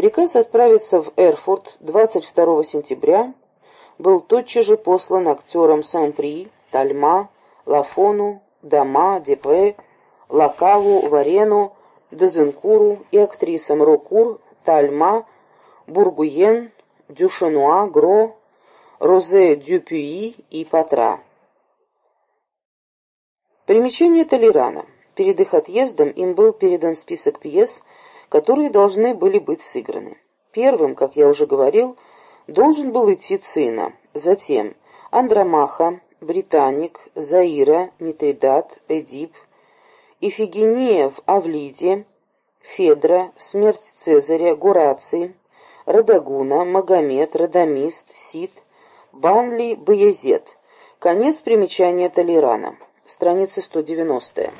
Приказ отправиться в Эрфурт 22 сентября был тотчас же послан актерам Сан-При, Тальма, Лафону, Дама, Депе, Лакаву, Варену, Дезенкуру и актрисам Рокур, Тальма, Бургуен, Дюшенуа, Гро, Розе Дюпюи и Патра. Примечание Толерана. Перед их отъездом им был передан список пьес, которые должны были быть сыграны. Первым, как я уже говорил, должен был идти Цина, затем Андромаха, Британик, Заира, Митридат, Эдип, Ифигения в Авлиде, Федра, Смерть Цезаря, Гураций, Радагуна, Магомед, Радамист, Сид, Банли, Баязет. Конец примечания Толерана. Страница 190.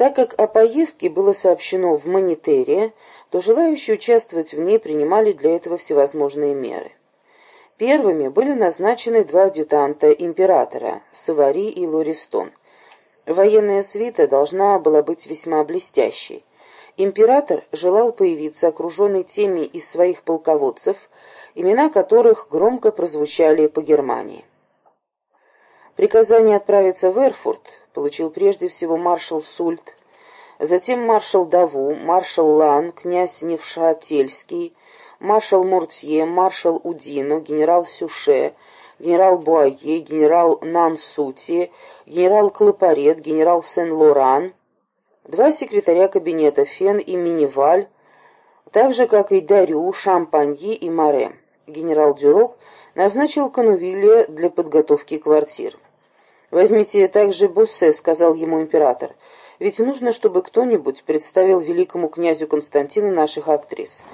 Так как о поездке было сообщено в Монитере, то желающие участвовать в ней принимали для этого всевозможные меры. Первыми были назначены два адъютанта императора, Савари и Лористон. Военная свита должна была быть весьма блестящей. Император желал появиться окруженный теми из своих полководцев, имена которых громко прозвучали по Германии. Приказание отправиться в Эрфурт получил прежде всего маршал Сульт, затем маршал Даву, маршал Лан, князь Невшательский, маршал Муртье, маршал Удино, генерал Сюше, генерал Буае, генерал Нансути, генерал Клопарет, генерал Сен-Лоран, два секретаря кабинета Фен и Миниваль, так же, как и Дарю, Шампаньи и Море. Генерал Дюрок назначил Канувилля для подготовки квартир. «Возьмите также Боссе», — сказал ему император, — «ведь нужно, чтобы кто-нибудь представил великому князю Константину наших актрис».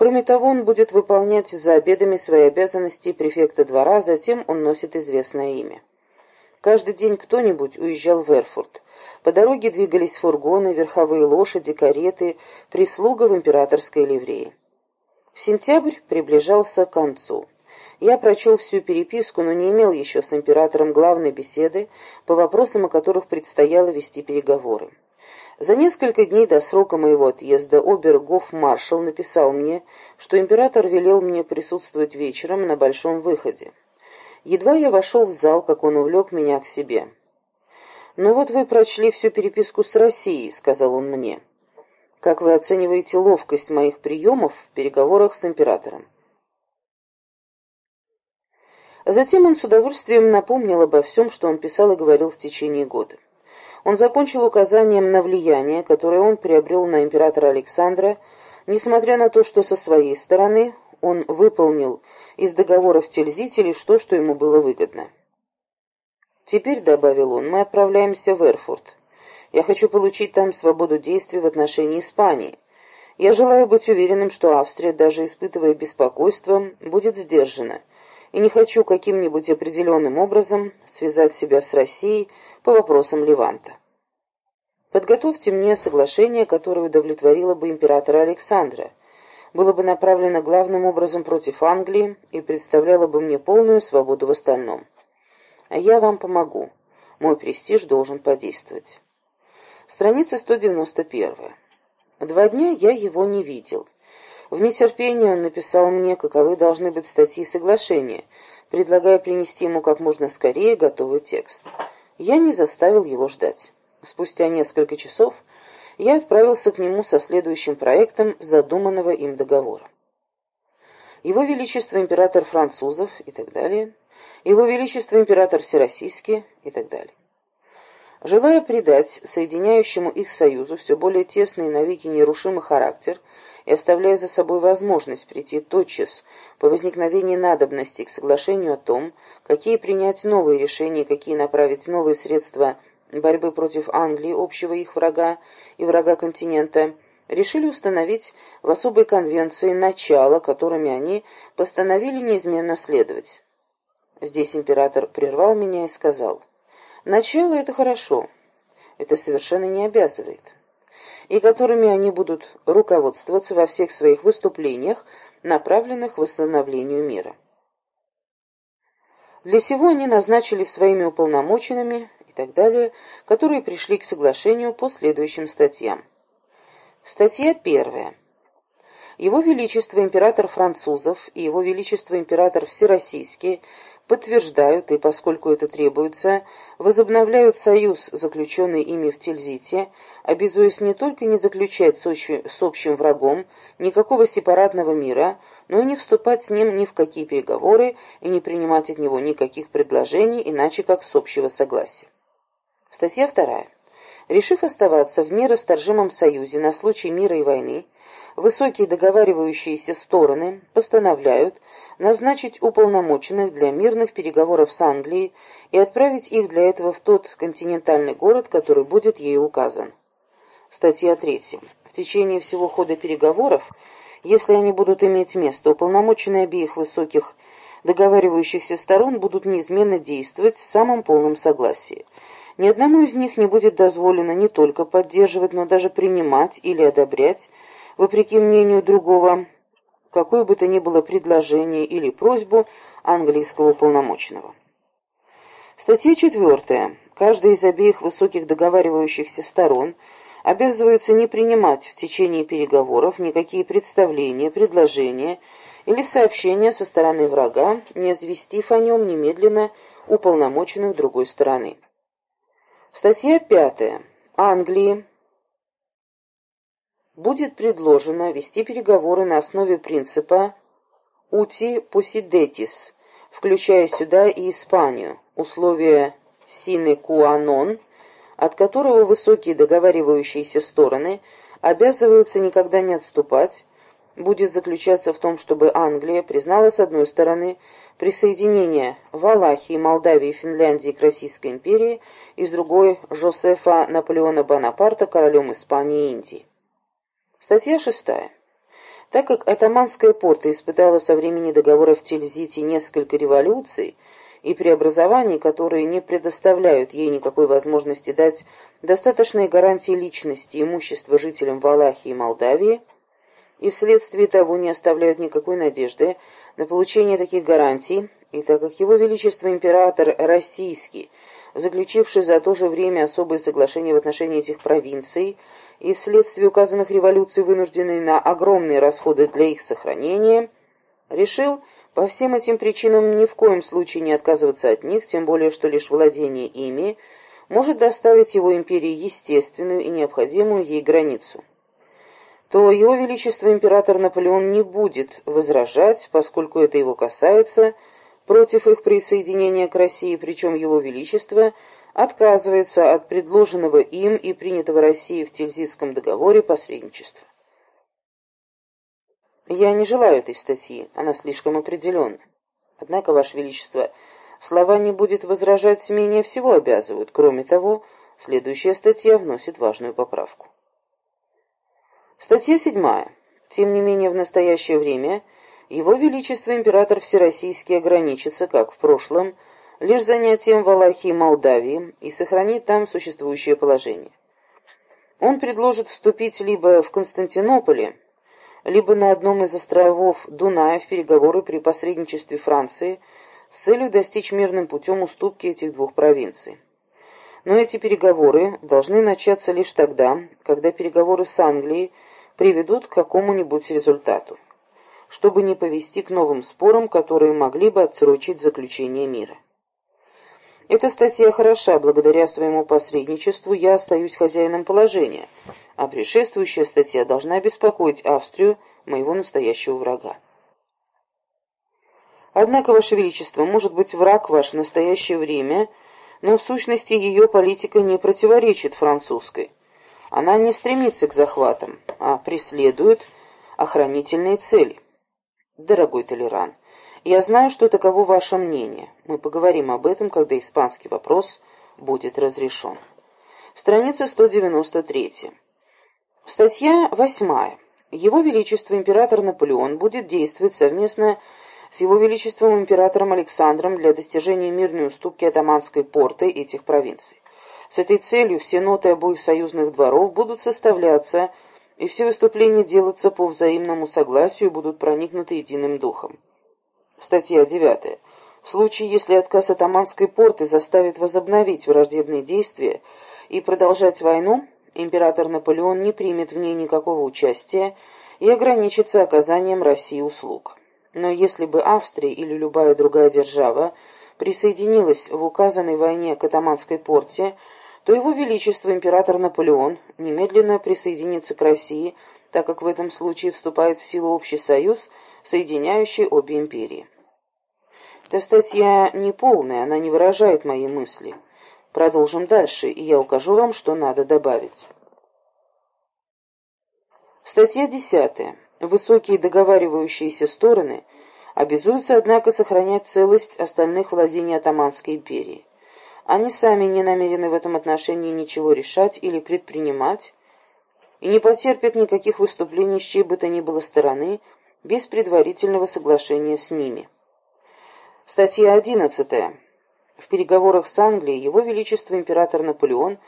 Кроме того, он будет выполнять за обедами свои обязанности префекта двора, затем он носит известное имя. Каждый день кто-нибудь уезжал в Эрфурт. По дороге двигались фургоны, верховые лошади, кареты, прислуга в императорской ливрее. Сентябрь приближался к концу. Я прочел всю переписку, но не имел еще с императором главной беседы по вопросам, о которых предстояло вести переговоры. За несколько дней до срока моего отъезда обергоф-маршал написал мне, что император велел мне присутствовать вечером на большом выходе. Едва я вошел в зал, как он увлек меня к себе. «Ну вот вы прочли всю переписку с Россией», — сказал он мне. «Как вы оцениваете ловкость моих приемов в переговорах с императором?» Затем он с удовольствием напомнил обо всем, что он писал и говорил в течение года. Он закончил указанием на влияние, которое он приобрел на императора Александра, несмотря на то, что со своей стороны он выполнил из договоров Тильзителей то, что ему было выгодно. «Теперь», — добавил он, — «мы отправляемся в Эрфурт. Я хочу получить там свободу действий в отношении Испании. Я желаю быть уверенным, что Австрия, даже испытывая беспокойство, будет сдержана, и не хочу каким-нибудь определенным образом связать себя с Россией по вопросам Леванта. Подготовьте мне соглашение, которое удовлетворило бы императора Александра, было бы направлено главным образом против Англии и представляло бы мне полную свободу в остальном. А я вам помогу. Мой престиж должен подействовать. Страница 191. Два дня я его не видел. В нетерпении он написал мне, каковы должны быть статьи соглашения, предлагая принести ему как можно скорее готовый текст. Я не заставил его ждать. Спустя несколько часов я отправился к нему со следующим проектом задуманного им договора. Его Величество император французов и так далее, Его Величество император всероссийский и так далее. Желая придать соединяющему их союзу все более тесный и навеки нерушимый характер и оставляя за собой возможность прийти тотчас по возникновении надобности к соглашению о том, какие принять новые решения, какие направить новые средства борьбы против Англии, общего их врага и врага континента, решили установить в особой конвенции начала, которыми они постановили неизменно следовать. Здесь император прервал меня и сказал – Начало — это хорошо, это совершенно не обязывает, и которыми они будут руководствоваться во всех своих выступлениях, направленных к восстановлению мира. Для сего они назначили своими уполномоченными и так далее, которые пришли к соглашению по следующим статьям. Статья первая. Его Величество император французов и Его Величество император всероссийский подтверждают и, поскольку это требуется, возобновляют союз, заключенный ими в Тильзите, обязуясь не только не заключать с общим, с общим врагом никакого сепаратного мира, но и не вступать с ним ни в какие переговоры и не принимать от него никаких предложений, иначе как с общего согласия. Статья вторая. Решив оставаться в нерасторжимом союзе на случай мира и войны, высокие договаривающиеся стороны постановляют назначить уполномоченных для мирных переговоров с Англией и отправить их для этого в тот континентальный город, который будет ей указан. Статья 3. В течение всего хода переговоров, если они будут иметь место, уполномоченные обеих высоких договаривающихся сторон будут неизменно действовать в самом полном согласии. Ни одному из них не будет дозволено не только поддерживать, но даже принимать или одобрять вопреки мнению другого, какое бы то ни было предложение или просьбу английского уполномоченного. Статья 4. Каждая из обеих высоких договаривающихся сторон обязывается не принимать в течение переговоров никакие представления, предложения или сообщения со стороны врага, не известив о нем немедленно уполномоченных другой стороны. Статья 5. Англии, будет предложено вести переговоры на основе принципа «ути посидетис», включая сюда и Испанию, условия «sine qua non», от которого высокие договаривающиеся стороны обязываются никогда не отступать, будет заключаться в том, чтобы Англия признала с одной стороны присоединение Валахии, Молдавии Финляндии к Российской империи и с другой Жозефа Наполеона Бонапарта королем Испании и Индии. Статья 6. Так как атаманская порта испытала со времени договора в Тильзите несколько революций и преобразований, которые не предоставляют ей никакой возможности дать достаточные гарантии личности и имущества жителям Валахии и Молдавии, и вследствие того не оставляют никакой надежды на получение таких гарантий, и так как его величество император российский, заключивший за то же время особые соглашения в отношении этих провинций, и вследствие указанных революций вынужденный на огромные расходы для их сохранения, решил по всем этим причинам ни в коем случае не отказываться от них, тем более что лишь владение ими может доставить его империи естественную и необходимую ей границу. То его величество император Наполеон не будет возражать, поскольку это его касается, против их присоединения к России, причем его величество отказывается от предложенного им и принятого Россией в Тильзитском договоре посредничества. Я не желаю этой статьи, она слишком определенна. Однако, Ваше Величество, слова «не будет возражать» менее всего обязывают. Кроме того, следующая статья вносит важную поправку. Статья 7. Тем не менее, в настоящее время Его Величество Император Всероссийский ограничится, как в прошлом, лишь занятием Валахии и Молдавии и сохранит там существующее положение. Он предложит вступить либо в Константинополе, либо на одном из островов Дуная в переговоры при посредничестве Франции с целью достичь мирным путем уступки этих двух провинций. Но эти переговоры должны начаться лишь тогда, когда переговоры с Англией приведут к какому-нибудь результату, чтобы не повести к новым спорам, которые могли бы отсрочить заключение мира. Эта статья хороша, благодаря своему посредничеству я остаюсь хозяином положения, а предшествующая статья должна обеспокоить Австрию, моего настоящего врага. Однако, Ваше Величество, может быть, враг ваш в настоящее время – но в сущности ее политика не противоречит французской. Она не стремится к захватам, а преследует охранительные цели. Дорогой Толеран, я знаю, что таково ваше мнение. Мы поговорим об этом, когда испанский вопрос будет разрешен. Страница 193. Статья 8. Его Величество император Наполеон будет действовать совместно с его величеством императором Александром для достижения мирной уступки атаманской порты этих провинций. С этой целью все ноты обоих союзных дворов будут составляться, и все выступления делаться по взаимному согласию и будут проникнуты единым духом. Статья 9. В случае, если отказ атаманской порты заставит возобновить враждебные действия и продолжать войну, император Наполеон не примет в ней никакого участия и ограничится оказанием России услуг. Но если бы Австрия или любая другая держава присоединилась в указанной войне к Атаманской порте, то его величество император Наполеон немедленно присоединится к России, так как в этом случае вступает в силу общий союз, соединяющий обе империи. Эта статья не полная, она не выражает мои мысли. Продолжим дальше, и я укажу вам, что надо добавить. Статья 10. Высокие договаривающиеся стороны обязуются, однако, сохранять целость остальных владений Атаманской империи. Они сами не намерены в этом отношении ничего решать или предпринимать, и не потерпят никаких выступлений с чьей бы то ни было стороны без предварительного соглашения с ними. Статья 11. В переговорах с Англией Его Величество император Наполеон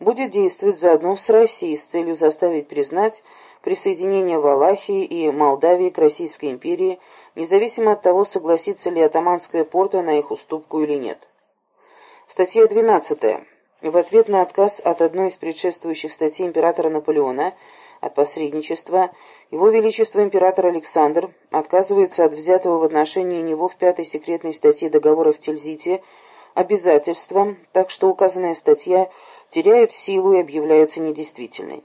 будет действовать заодно с Россией с целью заставить признать присоединение Валахии и Молдавии к Российской империи, независимо от того, согласится ли атаманская порта на их уступку или нет. Статья 12. В ответ на отказ от одной из предшествующих статей императора Наполеона от посредничества, его Величество император Александр отказывается от взятого в отношении него в пятой секретной статье договора в Тильзите обязательства, так что указанная статья теряет силу и объявляется недействительной.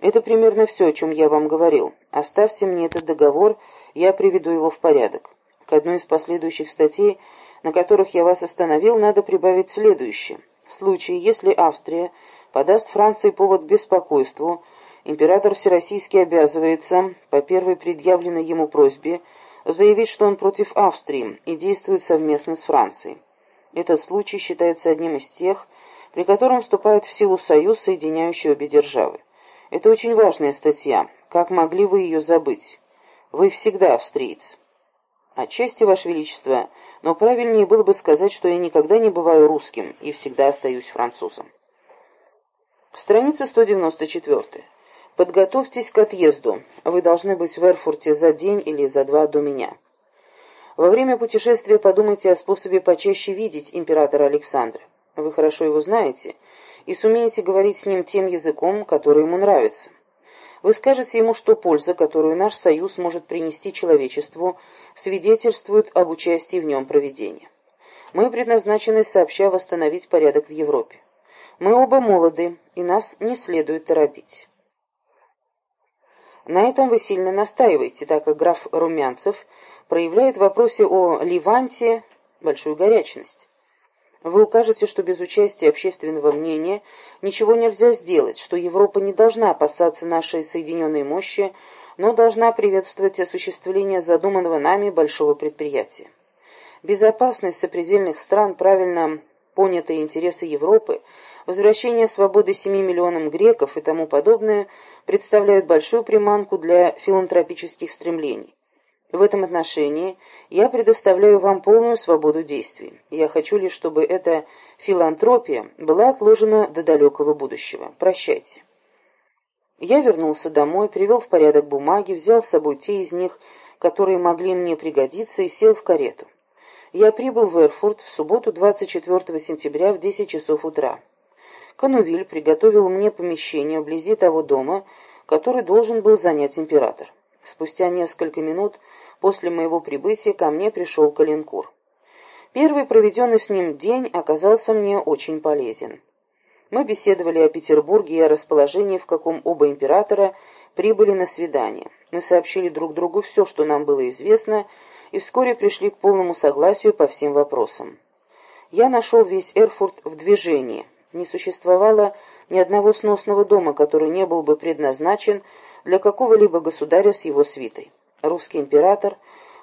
Это примерно все, о чем я вам говорил. Оставьте мне этот договор, я приведу его в порядок. К одной из последующих статей – на которых я вас остановил, надо прибавить следующее. В случае, если Австрия подаст Франции повод беспокойству, император Всероссийский обязывается, по первой предъявленной ему просьбе, заявить, что он против Австрии и действует совместно с Францией. Этот случай считается одним из тех, при котором вступает в силу союз, соединяющий обе державы. Это очень важная статья. Как могли вы ее забыть? Вы всегда австриец. Отчасти, Ваше Величество, но правильнее было бы сказать, что я никогда не бываю русским и всегда остаюсь французом. Страница 194. Подготовьтесь к отъезду. Вы должны быть в Эрфурте за день или за два до меня. Во время путешествия подумайте о способе почаще видеть императора Александра. Вы хорошо его знаете и сумеете говорить с ним тем языком, который ему нравится. Вы скажете ему, что польза, которую наш союз может принести человечеству, свидетельствует об участии в нем проведения. Мы предназначены сообща восстановить порядок в Европе. Мы оба молоды, и нас не следует торопить. На этом вы сильно настаиваете, так как граф Румянцев проявляет в вопросе о Ливанте большую горячность. Вы укажете, что без участия общественного мнения ничего нельзя сделать, что Европа не должна опасаться нашей соединенной мощи, но должна приветствовать осуществление задуманного нами большого предприятия. Безопасность сопредельных стран, правильно понятые интересы Европы, возвращение свободы 7 миллионам греков и тому подобное представляют большую приманку для филантропических стремлений. В этом отношении я предоставляю вам полную свободу действий. Я хочу лишь, чтобы эта филантропия была отложена до далекого будущего. Прощайте. Я вернулся домой, привел в порядок бумаги, взял с собой те из них, которые могли мне пригодиться, и сел в карету. Я прибыл в Эрфурт в субботу 24 сентября в 10 часов утра. Канувиль приготовил мне помещение вблизи того дома, который должен был занять император. Спустя несколько минут после моего прибытия ко мне пришел Калинкур. Первый проведенный с ним день оказался мне очень полезен. Мы беседовали о Петербурге и о расположении, в каком оба императора прибыли на свидание. Мы сообщили друг другу все, что нам было известно, и вскоре пришли к полному согласию по всем вопросам. Я нашел весь Эрфурт в движении. Не существовало ни одного сносного дома, который не был бы предназначен для какого-либо государя с его свитой. Русский император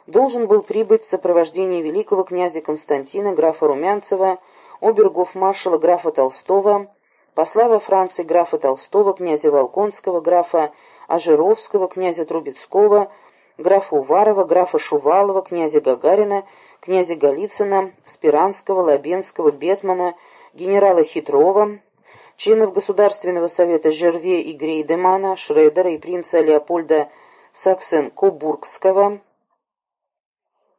должен был прибыть в сопровождении великого князя Константина, графа Румянцева, обергов-маршала графа Толстого, посла во Франции графа Толстого, князя Волконского, графа Ажировского, князя Трубецкого, графа Уварова, графа Шувалова, князя Гагарина, князя Голицына, Спиранского, Лабенского, Бетмана, генерала Хитрова, членов Государственного совета Жерве и Грейдемана, Шредера и принца Леопольда Саксен-Кобургского.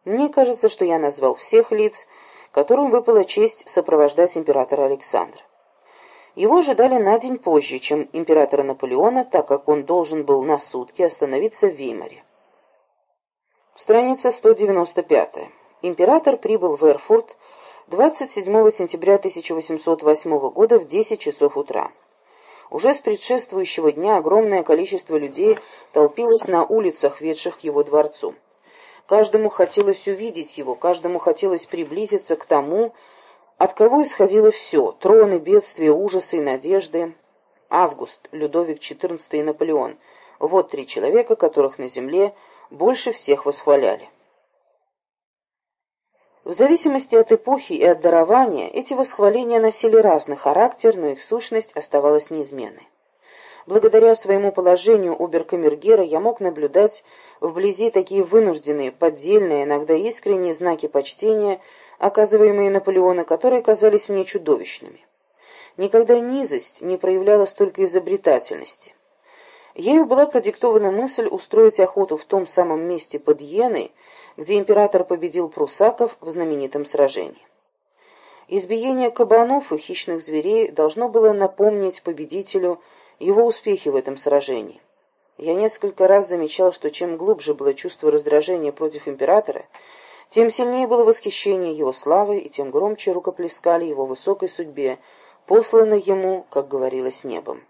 Мне кажется, что я назвал всех лиц, которым выпала честь сопровождать императора Александра. Его ожидали на день позже, чем императора Наполеона, так как он должен был на сутки остановиться в Веймаре. Страница 195. Император прибыл в Эрфурт 27 сентября 1808 года в 10 часов утра. Уже с предшествующего дня огромное количество людей толпилось на улицах, ведших к его дворцу. Каждому хотелось увидеть его, каждому хотелось приблизиться к тому, от кого исходило все — троны, бедствия, ужасы и надежды. Август, Людовик XIV и Наполеон — вот три человека, которых на земле больше всех восхваляли. В зависимости от эпохи и от дарования, эти восхваления носили разный характер, но их сущность оставалась неизменной. Благодаря своему положению оберкамергера я мог наблюдать вблизи такие вынужденные, поддельные, иногда искренние знаки почтения, оказываемые Наполеону, которые казались мне чудовищными. Никогда низость не проявляла столько изобретательности. Ею была продиктована мысль устроить охоту в том самом месте под Йеной, где император победил прусаков в знаменитом сражении. Избиение кабанов и хищных зверей должно было напомнить победителю его успехи в этом сражении. Я несколько раз замечал, что чем глубже было чувство раздражения против императора, тем сильнее было восхищение его славой, и тем громче рукоплескали его высокой судьбе, посланной ему, как говорилось, небом.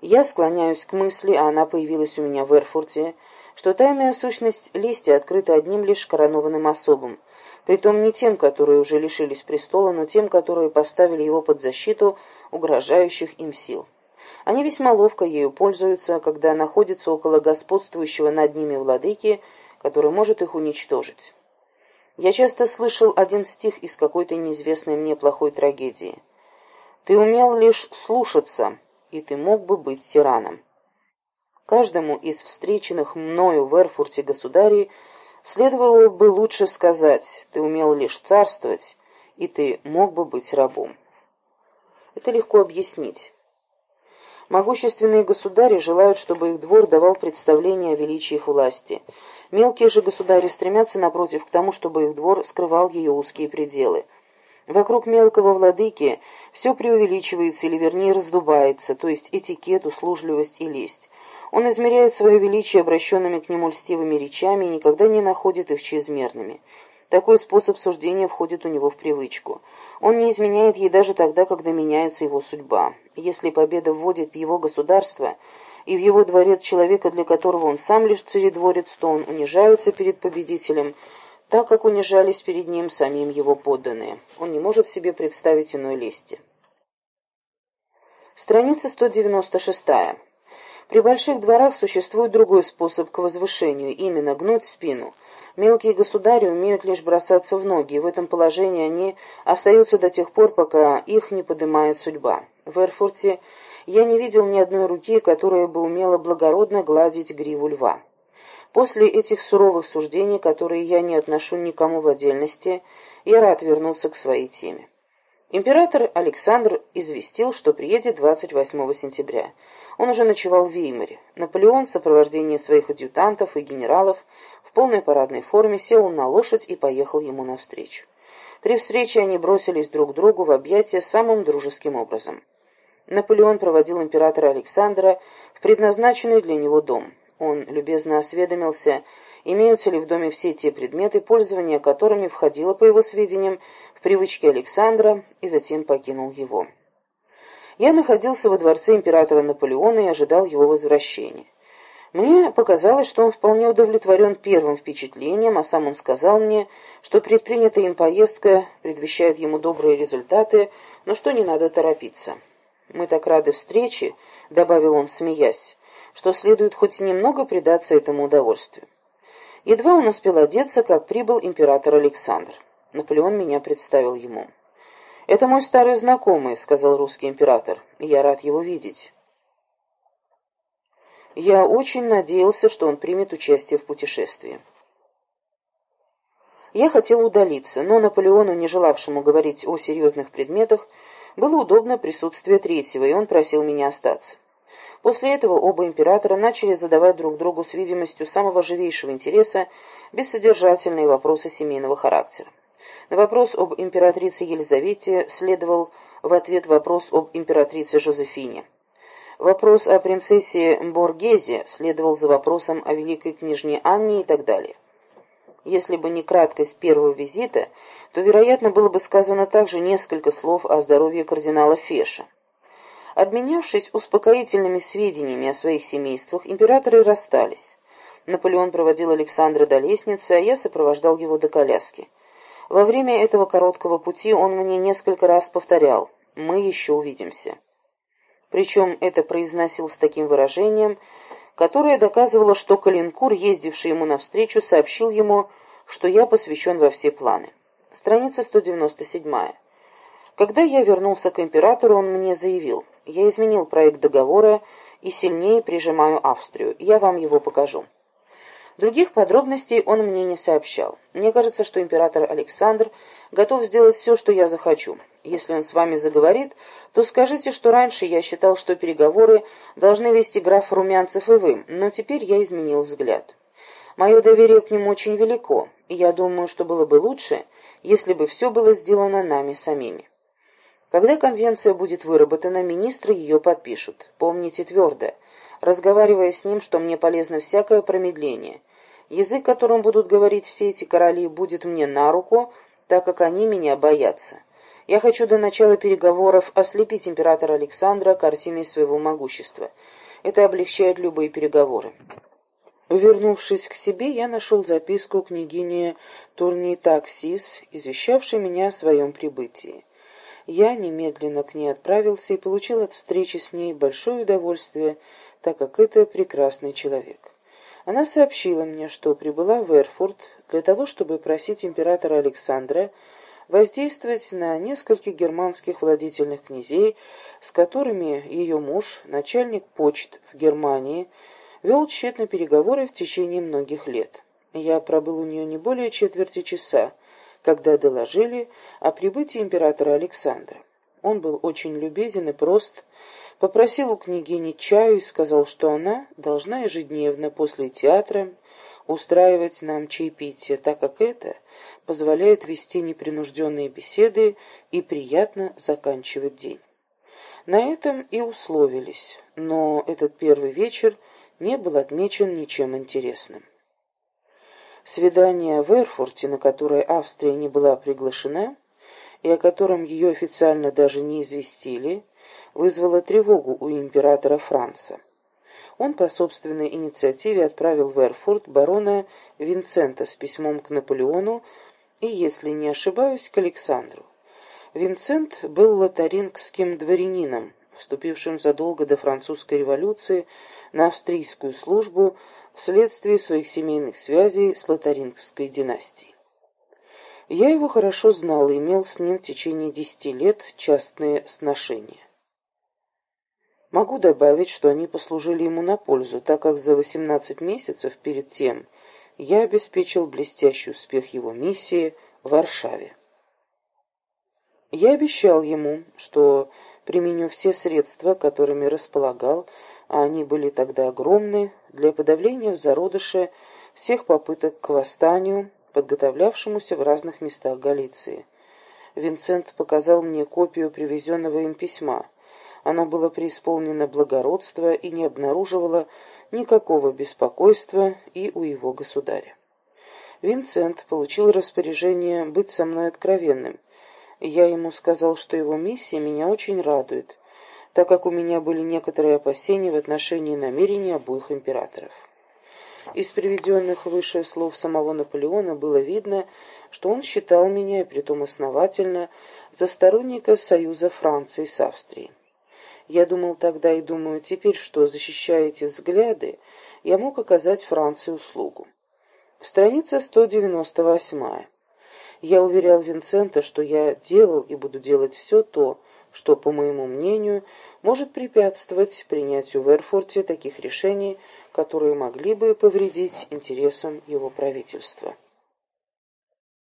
Я склоняюсь к мысли, а она появилась у меня в Эрфурте, что тайная сущность листья открыта одним лишь коронованным особам, притом не тем, которые уже лишились престола, но тем, которые поставили его под защиту угрожающих им сил. Они весьма ловко ею пользуются, когда находятся около господствующего над ними владыки, который может их уничтожить. Я часто слышал один стих из какой-то неизвестной мне плохой трагедии. «Ты умел лишь слушаться, и ты мог бы быть тираном». Каждому из встреченных мною в Эрфурте государей следовало бы лучше сказать «ты умел лишь царствовать, и ты мог бы быть рабом». Это легко объяснить. Могущественные государи желают, чтобы их двор давал представление о величии их власти. Мелкие же государи стремятся, напротив, к тому, чтобы их двор скрывал ее узкие пределы. Вокруг мелкого владыки все преувеличивается или, вернее, раздувается, то есть этикет, услужливость и лесть. Он измеряет свое величие обращенными к нему льстивыми речами и никогда не находит их чрезмерными. Такой способ суждения входит у него в привычку. Он не изменяет ей даже тогда, когда меняется его судьба. Если победа вводит в его государство и в его дворец человека, для которого он сам лишь царедворец, то он унижается перед победителем, так как унижались перед ним самим его подданные. Он не может себе представить иной лести. Страница 196. При больших дворах существует другой способ к возвышению, именно гнуть спину. Мелкие государи умеют лишь бросаться в ноги, и в этом положении они остаются до тех пор, пока их не поднимает судьба. В Эрфурте я не видел ни одной руки, которая бы умела благородно гладить гриву льва. После этих суровых суждений, которые я не отношу никому в отдельности, я рад вернуться к своей теме. Император Александр известил, что приедет 28 сентября. Он уже ночевал в Веймаре. Наполеон в сопровождении своих адъютантов и генералов в полной парадной форме сел на лошадь и поехал ему навстречу. При встрече они бросились друг другу в объятия самым дружеским образом. Наполеон проводил императора Александра в предназначенный для него дом. Он любезно осведомился, имеются ли в доме все те предметы, пользование которыми входило, по его сведениям, привычки Александра, и затем покинул его. Я находился во дворце императора Наполеона и ожидал его возвращения. Мне показалось, что он вполне удовлетворен первым впечатлением, а сам он сказал мне, что предпринятая им поездка предвещает ему добрые результаты, но что не надо торопиться. «Мы так рады встрече», — добавил он, смеясь, — «что следует хоть немного предаться этому удовольствию». Едва он успел одеться, как прибыл император Александр. Наполеон меня представил ему. «Это мой старый знакомый», — сказал русский император, — «я рад его видеть». Я очень надеялся, что он примет участие в путешествии. Я хотел удалиться, но Наполеону, не желавшему говорить о серьезных предметах, было удобно присутствие третьего, и он просил меня остаться. После этого оба императора начали задавать друг другу с видимостью самого живейшего интереса бессодержательные вопросы семейного характера. На вопрос об императрице Елизавете следовал в ответ вопрос об императрице Жозефине. Вопрос о принцессе Боргезе следовал за вопросом о великой княжне Анне и так далее. Если бы не краткость первого визита, то, вероятно, было бы сказано также несколько слов о здоровье кардинала Феша. Обменявшись успокоительными сведениями о своих семействах, императоры расстались. Наполеон проводил Александра до лестницы, а я сопровождал его до коляски. Во время этого короткого пути он мне несколько раз повторял «Мы еще увидимся». Причем это произносил с таким выражением, которое доказывало, что Калинкур, ездивший ему навстречу, сообщил ему, что я посвящен во все планы. Страница 197. Когда я вернулся к императору, он мне заявил, я изменил проект договора и сильнее прижимаю Австрию. Я вам его покажу. Других подробностей он мне не сообщал. Мне кажется, что император Александр готов сделать все, что я захочу. Если он с вами заговорит, то скажите, что раньше я считал, что переговоры должны вести граф Румянцев и вы, но теперь я изменил взгляд. Мое доверие к нему очень велико, и я думаю, что было бы лучше, если бы все было сделано нами самими. Когда конвенция будет выработана, министры ее подпишут. Помните твердо, разговаривая с ним, что мне полезно всякое промедление – Язык, которым будут говорить все эти короли, будет мне на руку, так как они меня боятся. Я хочу до начала переговоров ослепить императора Александра картиной своего могущества. Это облегчает любые переговоры. Вернувшись к себе, я нашел записку княгини Турни Таксис, извещавшей меня о своем прибытии. Я немедленно к ней отправился и получил от встречи с ней большое удовольствие, так как это прекрасный человек. Она сообщила мне, что прибыла в Эрфурт для того, чтобы просить императора Александра воздействовать на нескольких германских владетельных князей, с которыми ее муж, начальник почт в Германии, вел тщетно переговоры в течение многих лет. Я пробыл у нее не более четверти часа, когда доложили о прибытии императора Александра. Он был очень любезен и прост, попросил у княгини чаю и сказал, что она должна ежедневно после театра устраивать нам чаепитие, так как это позволяет вести непринужденные беседы и приятно заканчивать день. На этом и условились, но этот первый вечер не был отмечен ничем интересным. Свидание в Эрфурте, на которое Австрия не была приглашена, и о котором ее официально даже не известили, вызвало тревогу у императора Франца. Он по собственной инициативе отправил в Эрфурт барона Винцента с письмом к Наполеону и, если не ошибаюсь, к Александру. Винцент был лотарингским дворянином, вступившим задолго до французской революции на австрийскую службу вследствие своих семейных связей с лотарингской династией. Я его хорошо знал и имел с ним в течение десяти лет частные сношения. Могу добавить, что они послужили ему на пользу, так как за 18 месяцев перед тем я обеспечил блестящий успех его миссии в Варшаве. Я обещал ему, что применю все средства, которыми располагал, а они были тогда огромны, для подавления в зародыше всех попыток к восстанию, подготовлявшемуся в разных местах Галиции. Винсент показал мне копию привезенного им письма — оно было преисполнено благородства и не обнаруживало никакого беспокойства и у его государя. Винсент получил распоряжение быть со мной откровенным. Я ему сказал, что его миссия меня очень радует, так как у меня были некоторые опасения в отношении намерений обоих императоров. Из приведенных выше слов самого Наполеона было видно, что он считал меня, и притом основательно, за сторонника союза Франции с Австрией. Я думал тогда и думаю теперь, что, защищая эти взгляды, я мог оказать Франции услугу. Страница 198. Я уверял Винсента, что я делал и буду делать все то, что, по моему мнению, может препятствовать принятию в Эрфурте таких решений, которые могли бы повредить интересам его правительства.